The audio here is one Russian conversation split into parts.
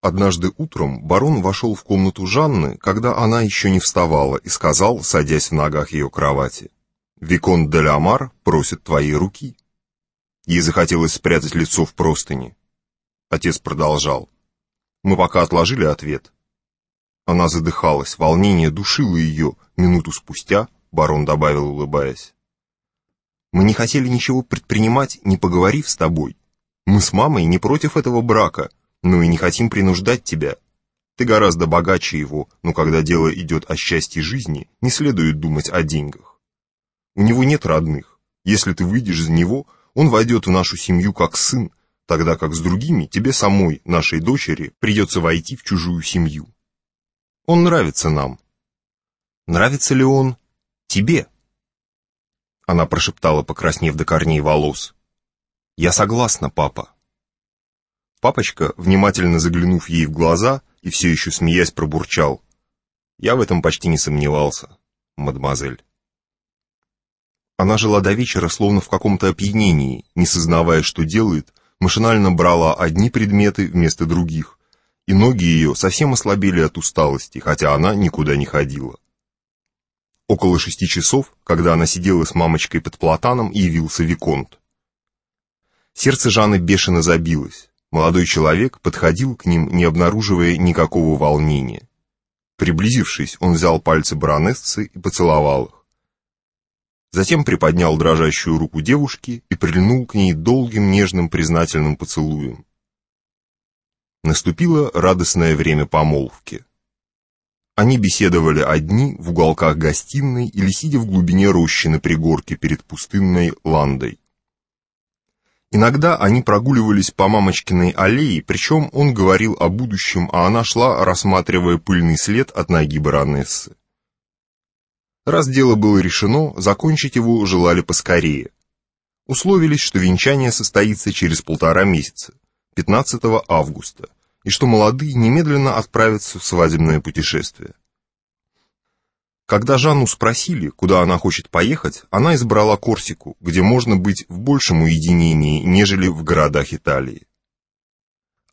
Однажды утром барон вошел в комнату Жанны, когда она еще не вставала, и сказал, садясь в ногах ее кровати, «Викон де Ламар просит твоей руки». Ей захотелось спрятать лицо в простыни. Отец продолжал. Мы пока отложили ответ. Она задыхалась, волнение душило ее. Минуту спустя барон добавил, улыбаясь. «Мы не хотели ничего предпринимать, не поговорив с тобой. Мы с мамой не против этого брака, но и не хотим принуждать тебя. Ты гораздо богаче его, но когда дело идет о счастье жизни, не следует думать о деньгах. У него нет родных. Если ты выйдешь за него, он войдет в нашу семью как сын, тогда как с другими тебе самой, нашей дочери, придется войти в чужую семью. Он нравится нам. Нравится ли он тебе? Она прошептала, покраснев до корней волос. Я согласна, папа. Папочка, внимательно заглянув ей в глаза и все еще смеясь, пробурчал. Я в этом почти не сомневался, мадемуазель. Она жила до вечера словно в каком-то опьянении, не сознавая, что делает, машинально брала одни предметы вместо других, и ноги ее совсем ослабели от усталости, хотя она никуда не ходила. Около шести часов, когда она сидела с мамочкой под платаном, явился Виконт. Сердце Жанны бешено забилось. Молодой человек подходил к ним, не обнаруживая никакого волнения. Приблизившись, он взял пальцы баронессы и поцеловал их. Затем приподнял дрожащую руку девушки и прильнул к ней долгим нежным признательным поцелуем. Наступило радостное время помолвки. Они беседовали одни в уголках гостиной или сидя в глубине рощи на пригорке перед пустынной ландой. Иногда они прогуливались по мамочкиной аллее, причем он говорил о будущем, а она шла, рассматривая пыльный след от ноги баронессы. Раз дело было решено, закончить его желали поскорее. Условились, что венчание состоится через полтора месяца, 15 августа, и что молодые немедленно отправятся в свадебное путешествие. Когда Жанну спросили, куда она хочет поехать, она избрала Корсику, где можно быть в большем уединении, нежели в городах Италии.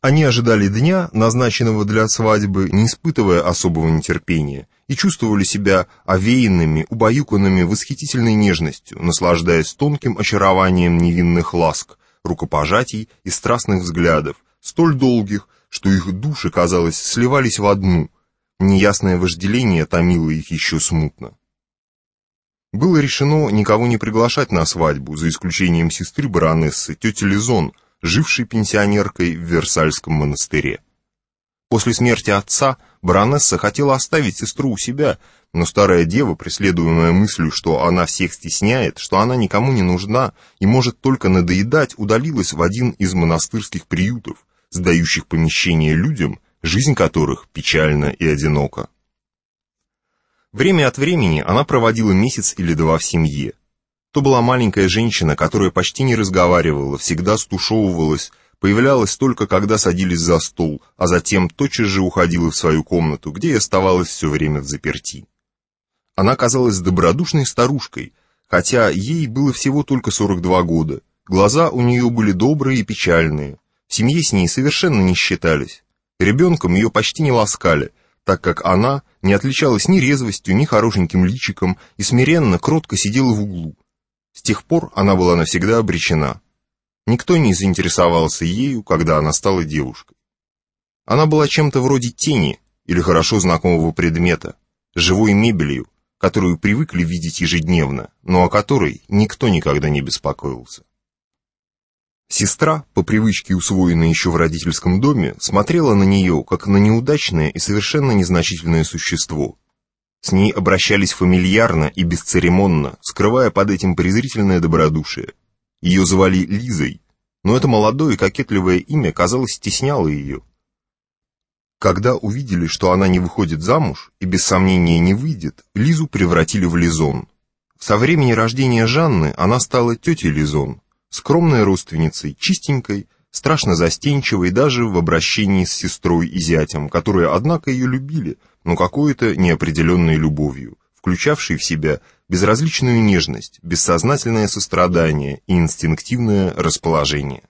Они ожидали дня, назначенного для свадьбы, не испытывая особого нетерпения, и чувствовали себя овеянными, убаюканными восхитительной нежностью, наслаждаясь тонким очарованием невинных ласк, рукопожатий и страстных взглядов, столь долгих, что их души, казалось, сливались в одну – Неясное вожделение томило их еще смутно. Было решено никого не приглашать на свадьбу, за исключением сестры баронессы, тети Лизон, жившей пенсионеркой в Версальском монастыре. После смерти отца баронесса хотела оставить сестру у себя, но старая дева, преследуемая мыслью, что она всех стесняет, что она никому не нужна и может только надоедать, удалилась в один из монастырских приютов, сдающих помещение людям, жизнь которых печальна и одинока. Время от времени она проводила месяц или два в семье. То была маленькая женщина, которая почти не разговаривала, всегда стушевывалась, появлялась только когда садились за стол, а затем тотчас же уходила в свою комнату, где и оставалась все время в заперти. Она казалась добродушной старушкой, хотя ей было всего только 42 года. Глаза у нее были добрые и печальные, в семье с ней совершенно не считались. Ребенком ее почти не ласкали, так как она не отличалась ни резвостью, ни хорошеньким личиком и смиренно, кротко сидела в углу. С тех пор она была навсегда обречена. Никто не заинтересовался ею, когда она стала девушкой. Она была чем-то вроде тени или хорошо знакомого предмета, живой мебелью, которую привыкли видеть ежедневно, но о которой никто никогда не беспокоился. Сестра, по привычке усвоенной еще в родительском доме, смотрела на нее, как на неудачное и совершенно незначительное существо. С ней обращались фамильярно и бесцеремонно, скрывая под этим презрительное добродушие. Ее звали Лизой, но это молодое и кокетливое имя, казалось, стесняло ее. Когда увидели, что она не выходит замуж и без сомнения не выйдет, Лизу превратили в Лизон. Со времени рождения Жанны она стала тетей Лизон, скромной родственницей, чистенькой, страшно застенчивой даже в обращении с сестрой и зятем, которые, однако, ее любили, но какой-то неопределенной любовью, включавшей в себя безразличную нежность, бессознательное сострадание и инстинктивное расположение.